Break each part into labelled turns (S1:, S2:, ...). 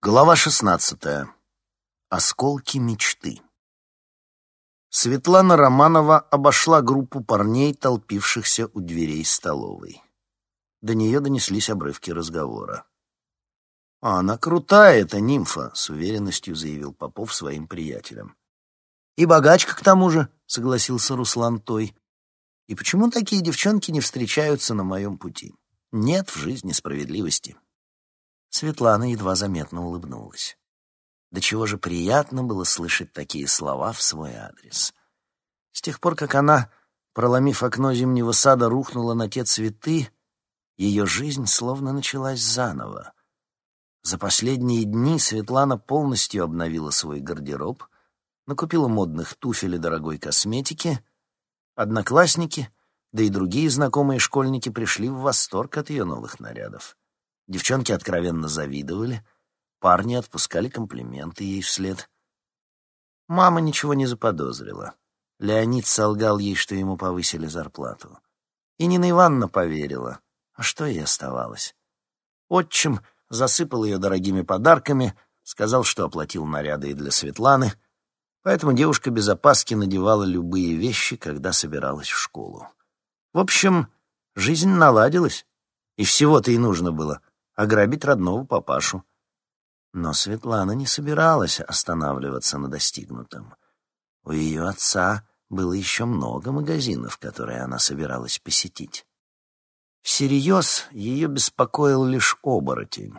S1: Глава шестнадцатая. Осколки мечты. Светлана Романова обошла группу парней, толпившихся у дверей столовой. До нее донеслись обрывки разговора. «А она крутая, эта нимфа», — с уверенностью заявил Попов своим приятелям. «И богачка, к тому же», — согласился Руслан Той. «И почему такие девчонки не встречаются на моем пути? Нет в жизни справедливости». Светлана едва заметно улыбнулась. До чего же приятно было слышать такие слова в свой адрес. С тех пор, как она, проломив окно зимнего сада, рухнула на те цветы, ее жизнь словно началась заново. За последние дни Светлана полностью обновила свой гардероб, накупила модных туфель и дорогой косметики. Одноклассники, да и другие знакомые школьники пришли в восторг от ее новых нарядов. Девчонки откровенно завидовали, парни отпускали комплименты ей вслед. Мама ничего не заподозрила. Леонид солгал ей, что ему повысили зарплату. И Нина Ивановна поверила. А что ей оставалось? Отчим засыпал ее дорогими подарками, сказал, что оплатил наряды и для Светланы, поэтому девушка без опаски надевала любые вещи, когда собиралась в школу. В общем, жизнь наладилась, и всего-то и нужно было ограбить родного папашу. Но Светлана не собиралась останавливаться на достигнутом. У ее отца было еще много магазинов, которые она собиралась посетить. Всерьез ее беспокоил лишь оборотень.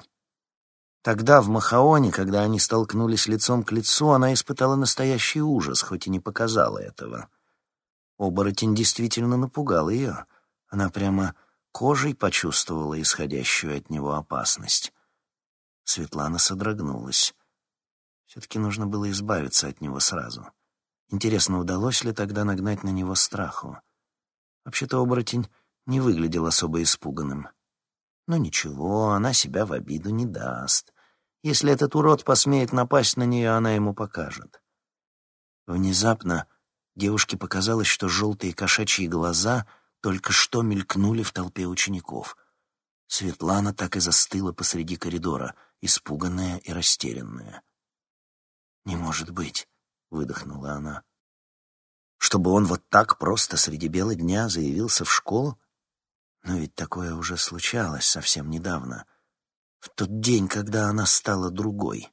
S1: Тогда, в Махаоне, когда они столкнулись лицом к лицу, она испытала настоящий ужас, хоть и не показала этого. Оборотень действительно напугал ее. Она прямо кожей почувствовала исходящую от него опасность. Светлана содрогнулась. Все-таки нужно было избавиться от него сразу. Интересно, удалось ли тогда нагнать на него страху? Вообще-то оборотень не выглядел особо испуганным. Но ничего, она себя в обиду не даст. Если этот урод посмеет напасть на нее, она ему покажет. Внезапно девушке показалось, что желтые кошачьи глаза — только что мелькнули в толпе учеников. Светлана так и застыла посреди коридора, испуганная и растерянная. «Не может быть», — выдохнула она. «Чтобы он вот так просто среди бела дня заявился в школу? Но ведь такое уже случалось совсем недавно, в тот день, когда она стала другой».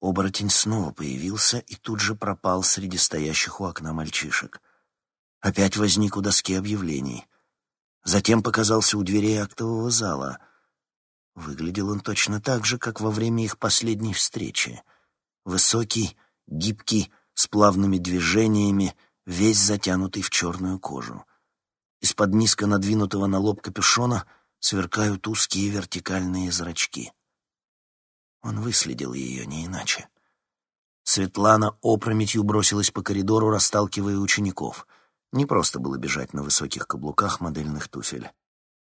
S1: Оборотень снова появился и тут же пропал среди стоящих у окна мальчишек опять возник у доски объявлений. Затем показался у дверей актового зала. Выглядел он точно так же, как во время их последней встречи. Высокий, гибкий, с плавными движениями, весь затянутый в черную кожу. Из-под низко надвинутого на лоб капюшона сверкают узкие вертикальные зрачки. Он выследил ее не иначе. Светлана опрометью бросилась по коридору, расталкивая учеников — не просто было бежать на высоких каблуках модельных туфель.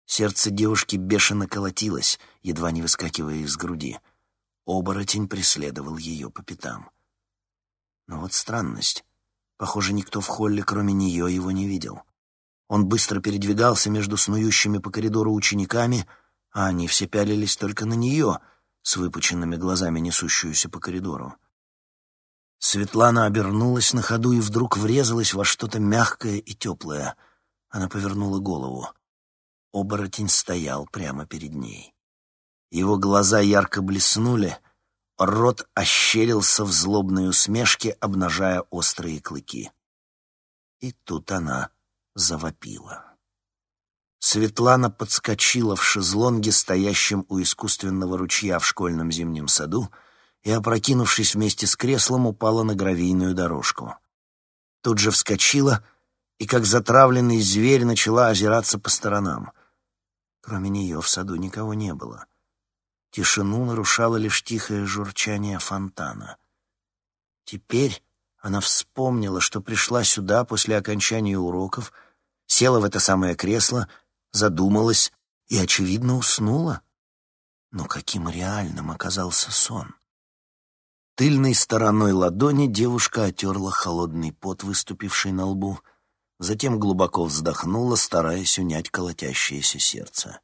S1: Сердце девушки бешено колотилось, едва не выскакивая из груди. Оборотень преследовал ее по пятам. Но вот странность. Похоже, никто в холле, кроме нее, его не видел. Он быстро передвигался между снующими по коридору учениками, а они все пялились только на нее, с выпученными глазами несущуюся по коридору. Светлана обернулась на ходу и вдруг врезалась во что-то мягкое и теплое. Она повернула голову. Оборотень стоял прямо перед ней. Его глаза ярко блеснули, рот ощерился в злобной усмешке, обнажая острые клыки. И тут она завопила. Светлана подскочила в шезлонге, стоящем у искусственного ручья в школьном зимнем саду, и, опрокинувшись вместе с креслом, упала на гравийную дорожку. Тут же вскочила и, как затравленный зверь, начала озираться по сторонам. Кроме нее в саду никого не было. Тишину нарушало лишь тихое журчание фонтана. Теперь она вспомнила, что пришла сюда после окончания уроков, села в это самое кресло, задумалась и, очевидно, уснула. Но каким реальным оказался сон? Тыльной стороной ладони девушка отерла холодный пот, выступивший на лбу, затем глубоко вздохнула, стараясь унять колотящееся сердце.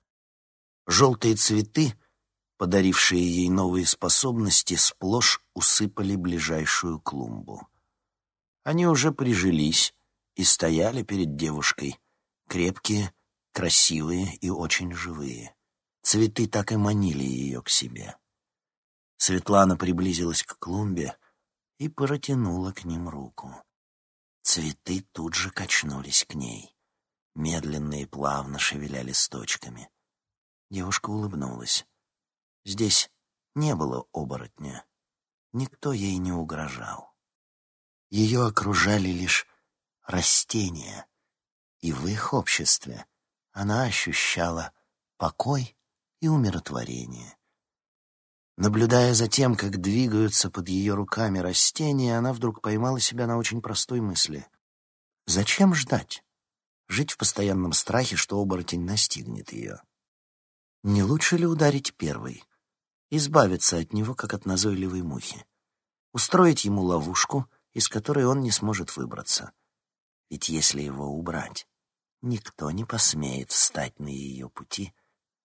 S1: Желтые цветы подарившие ей новые способности, сплошь усыпали ближайшую клумбу. Они уже прижились и стояли перед девушкой, крепкие, красивые и очень живые. Цветы так и манили ее к себе. Светлана приблизилась к клумбе и протянула к ним руку. Цветы тут же качнулись к ней, медленно и плавно шевеля листочками. Девушка улыбнулась. Здесь не было оборотня. Никто ей не угрожал. Ее окружали лишь растения, и в их обществе она ощущала покой и умиротворение. Наблюдая за тем, как двигаются под ее руками растения, она вдруг поймала себя на очень простой мысли. Зачем ждать? Жить в постоянном страхе, что оборотень настигнет ее. Не лучше ли ударить первой? Избавиться от него, как от назойливой мухи. Устроить ему ловушку, из которой он не сможет выбраться. Ведь если его убрать, никто не посмеет встать на ее пути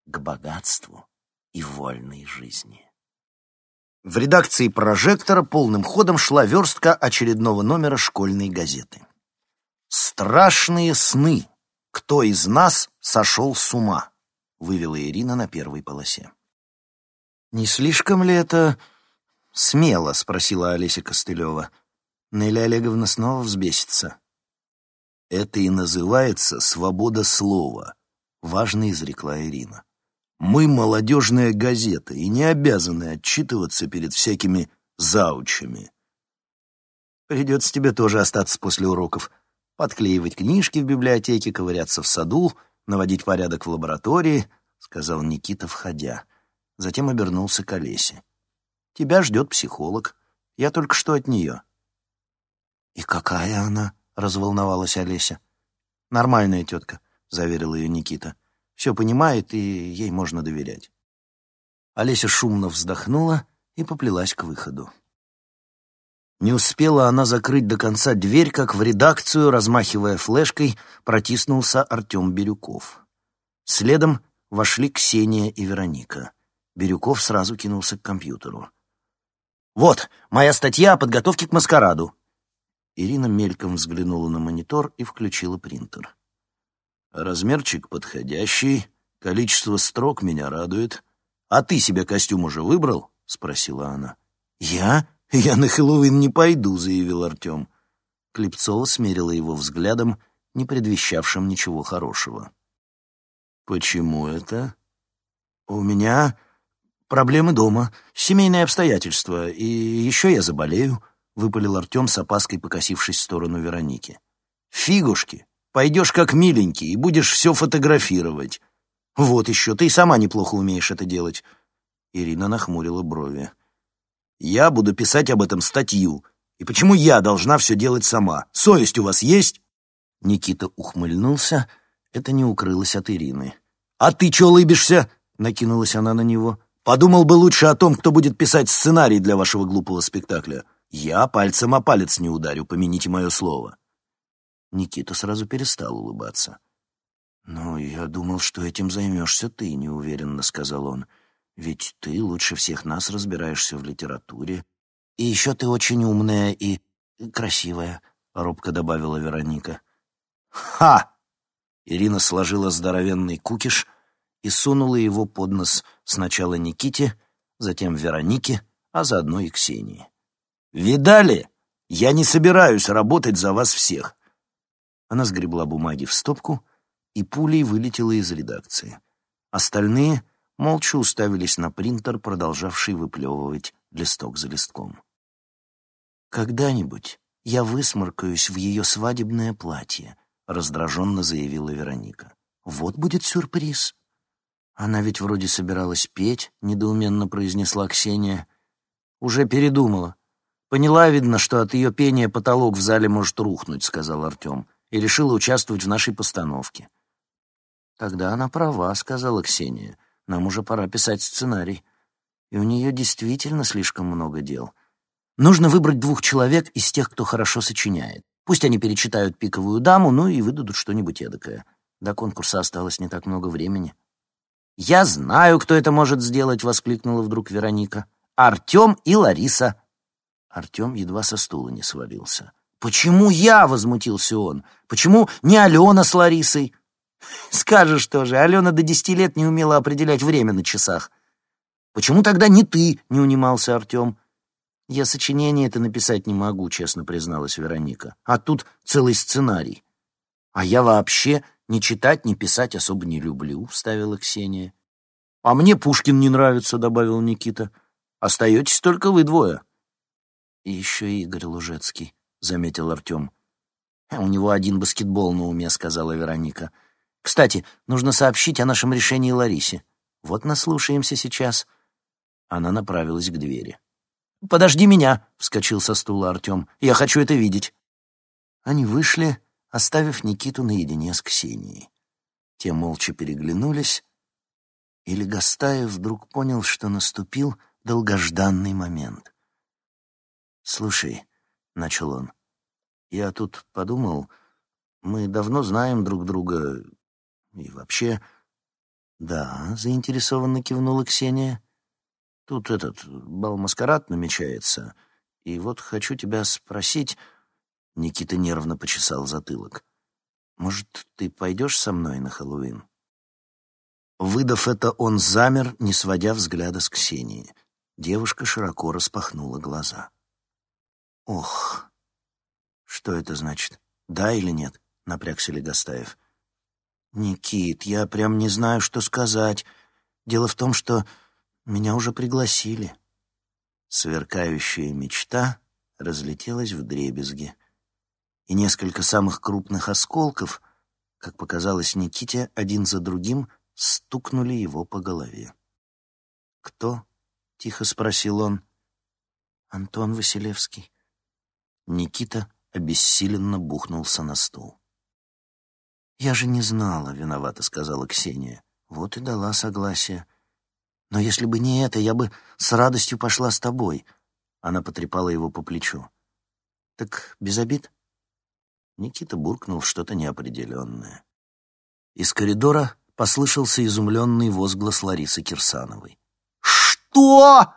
S1: к богатству и вольной жизни. В редакции «Прожектора» полным ходом шла верстка очередного номера школьной газеты. «Страшные сны. Кто из нас сошел с ума?» — вывела Ирина на первой полосе. «Не слишком ли это смело?» — спросила Олеся Костылева. Неля Олеговна снова взбесится. «Это и называется свобода слова», — важно изрекла Ирина. Мы молодежная газета и не обязаны отчитываться перед всякими заучами. Придется тебе тоже остаться после уроков, подклеивать книжки в библиотеке, ковыряться в саду, наводить порядок в лаборатории, — сказал Никита, входя. Затем обернулся к Олесе. Тебя ждет психолог. Я только что от нее. И какая она? — разволновалась Олеся. Нормальная тетка, — заверил ее Никита все понимает, и ей можно доверять. Олеся шумно вздохнула и поплелась к выходу. Не успела она закрыть до конца дверь, как в редакцию, размахивая флешкой, протиснулся Артем Бирюков. Следом вошли Ксения и Вероника. Бирюков сразу кинулся к компьютеру. «Вот, моя статья о подготовке к маскараду». Ирина мельком взглянула на монитор и включила принтер. Размерчик подходящий, количество строк меня радует. А ты себе костюм уже выбрал? спросила она. Я? Я на Хэллоуин не пойду, заявил Артем. Клепцова смерила его взглядом, не предвещавшим ничего хорошего. Почему это? У меня проблемы дома, семейные обстоятельства, и еще я заболею, выпалил Артем с опаской, покосившись в сторону Вероники. Фигушки! Пойдешь как миленький и будешь все фотографировать. Вот еще, ты и сама неплохо умеешь это делать. Ирина нахмурила брови. Я буду писать об этом статью. И почему я должна все делать сама? Совесть у вас есть? Никита ухмыльнулся. Это не укрылось от Ирины. «А ты че лыбишься?» — накинулась она на него. «Подумал бы лучше о том, кто будет писать сценарий для вашего глупого спектакля. Я пальцем о палец не ударю, помяните мое слово». Никита сразу перестал улыбаться. «Ну, я думал, что этим займешься ты», — неуверенно сказал он. «Ведь ты лучше всех нас разбираешься в литературе. И еще ты очень умная и красивая», — робко добавила Вероника. «Ха!» Ирина сложила здоровенный кукиш и сунула его под нос сначала Никите, затем Веронике, а заодно и Ксении. «Видали? Я не собираюсь работать за вас всех. Она сгребла бумаги в стопку и пулей вылетела из редакции. Остальные молча уставились на принтер, продолжавший выплевывать листок за листком. «Когда-нибудь я высморкаюсь в ее свадебное платье», — раздраженно заявила Вероника. «Вот будет сюрприз». «Она ведь вроде собиралась петь», — недоуменно произнесла Ксения. «Уже передумала. Поняла, видно, что от ее пения потолок в зале может рухнуть», — сказал Артем и решила участвовать в нашей постановке. «Тогда она права», — сказала Ксения. «Нам уже пора писать сценарий. И у нее действительно слишком много дел. Нужно выбрать двух человек из тех, кто хорошо сочиняет. Пусть они перечитают «Пиковую даму», ну и выдадут что-нибудь эдакое. До конкурса осталось не так много времени».
S2: «Я знаю, кто это может сделать!» — воскликнула вдруг Вероника. «Артем и Лариса!» Артем едва со стула не свалился. «Почему я?» — возмутился он. «Почему не Алена с Ларисой?» «Скажешь тоже, Алена до десяти лет не умела определять время на часах». «Почему тогда не ты?» — не унимался Артем. «Я сочинение это написать не могу», — честно призналась Вероника. «А тут целый сценарий». «А я вообще ни читать, ни писать особо не люблю», — вставила Ксения. «А мне Пушкин не нравится», — добавил Никита. «Остаетесь только вы двое». «И еще Игорь Лужецкий», — заметил Артем. «У него один баскетбол на уме», — сказала Вероника. «Кстати, нужно сообщить о нашем решении Ларисе. Вот наслушаемся сейчас». Она направилась к двери. «Подожди меня!» — вскочил со стула Артем. «Я хочу это видеть!» Они вышли, оставив Никиту наедине с Ксенией. Те молча переглянулись, и Легостаев вдруг понял, что наступил долгожданный момент. «Слушай», — начал он, — «я тут подумал, мы давно знаем друг друга, и вообще...» «Да», — заинтересованно кивнула Ксения, — Тут этот бал-маскарад намечается, и вот хочу тебя спросить...» Никита нервно почесал затылок. «Может, ты пойдешь со мной на Хэллоуин?» Выдав это, он замер, не сводя взгляда с Ксении. Девушка широко распахнула глаза. «Ох, что это значит? Да или нет?» — напрягся Легостаев. «Никит, я прям не знаю, что сказать. Дело в том, что меня уже пригласили. Сверкающая мечта разлетелась в дребезги. И несколько самых крупных осколков, как показалось Никите, один за другим стукнули его по голове. «Кто?» — тихо спросил он. «Антон Василевский». Никита обессиленно бухнулся на стул. «Я же не знала», — виновата сказала Ксения. «Вот и дала согласие». Но если бы не это, я бы с радостью пошла с тобой. Она потрепала его по плечу. Так без обид? Никита буркнул что-то неопределенное. Из коридора послышался изумленный возглас Ларисы Кирсановой. «Что?»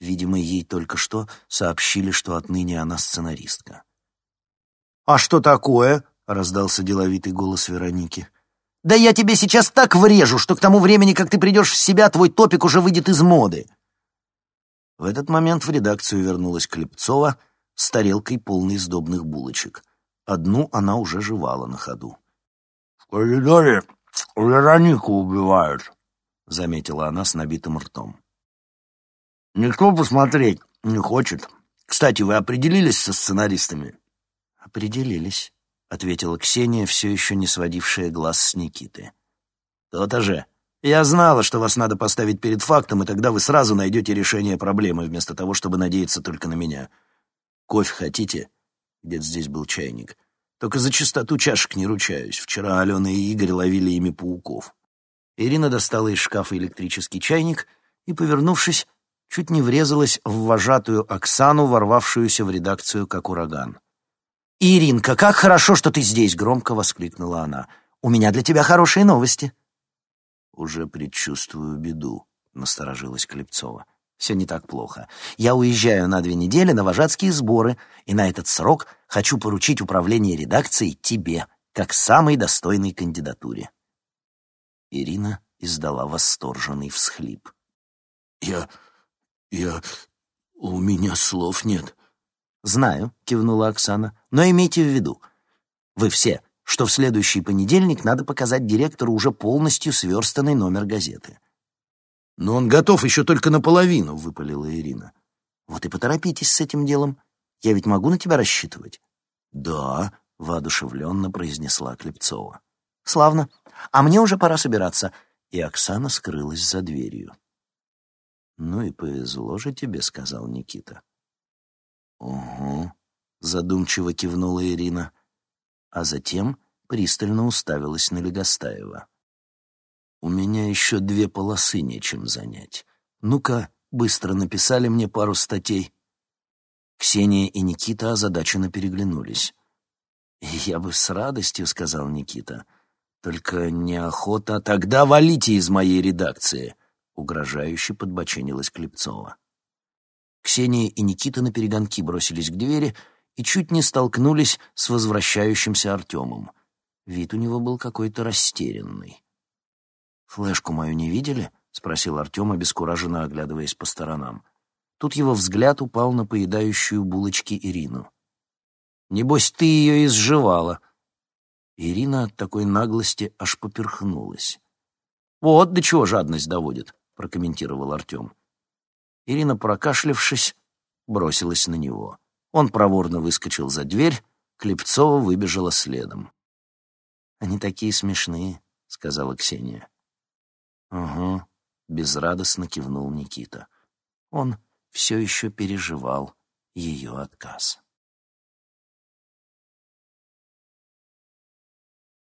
S2: Видимо, ей только что сообщили, что отныне она сценаристка.
S1: «А что такое?» — раздался деловитый голос Вероники.
S2: Да я тебе сейчас так врежу, что к тому времени, как ты придешь в себя, твой топик уже выйдет из моды.
S1: В этот момент в редакцию вернулась Клепцова с тарелкой полной сдобных булочек. Одну она уже жевала на ходу.
S3: «В коридоре Веронику убивают», — заметила она с набитым ртом. «Никто посмотреть не хочет. Кстати, вы определились со сценаристами?»
S1: «Определились», — ответила Ксения, все еще не сводившая глаз с Никиты.
S3: «То-то же. Я знала, что вас надо поставить перед фактом, и тогда вы сразу найдете решение проблемы, вместо того, чтобы надеяться только на меня. Кофе хотите?» Где-то здесь был чайник. «Только за чистоту чашек не ручаюсь. Вчера Алена и Игорь ловили ими пауков».
S1: Ирина достала из шкафа электрический чайник и, повернувшись, чуть не врезалась в вожатую Оксану, ворвавшуюся в редакцию как ураган.
S2: «Иринка, как хорошо, что ты здесь!» — громко воскликнула она. «У меня для тебя хорошие новости».
S1: «Уже предчувствую беду», — насторожилась Клепцова.
S2: «Все не так плохо. Я уезжаю на две недели на вожатские сборы, и на этот срок хочу поручить управление редакцией тебе, как самой достойной кандидатуре».
S1: Ирина издала восторженный всхлип.
S3: «Я... я... у меня слов нет»,
S2: «Знаю», — кивнула Оксана, — «но имейте в виду, вы все, что в следующий понедельник надо показать директору уже полностью сверстанный номер газеты».
S3: «Но он готов еще только наполовину», — выпалила Ирина.
S2: «Вот и поторопитесь с этим делом. Я ведь могу на тебя рассчитывать?»
S1: «Да», — воодушевленно произнесла Клепцова.
S2: «Славно. А мне уже пора собираться».
S1: И Оксана скрылась за дверью. «Ну и повезло же тебе», — сказал Никита. «Угу», — задумчиво кивнула Ирина, а затем пристально уставилась на Легостаева. «У меня еще две полосы нечем занять. Ну-ка, быстро написали мне пару статей». Ксения и Никита озадаченно переглянулись. «Я бы с радостью», — сказал Никита.
S3: Только неохота. Тогда валите из моей редакции, угрожающе подбоченилась Клепцова.
S2: Ксения и Никита на перегонки бросились к двери и чуть не столкнулись с возвращающимся Артемом. Вид у него был какой-то растерянный. «Флешку мою не видели?» — спросил Артем, обескураженно оглядываясь по сторонам. Тут его взгляд упал на поедающую булочки Ирину. «Небось, ты ее изживала». Ирина от такой наглости аж поперхнулась. «Вот до чего жадность доводит», — прокомментировал Артем. Ирина, прокашлявшись, бросилась на него. Он проворно выскочил за дверь, Клепцова выбежала следом. «Они такие смешные», — сказала Ксения. «Угу», — безрадостно кивнул Никита. Он все еще переживал ее отказ.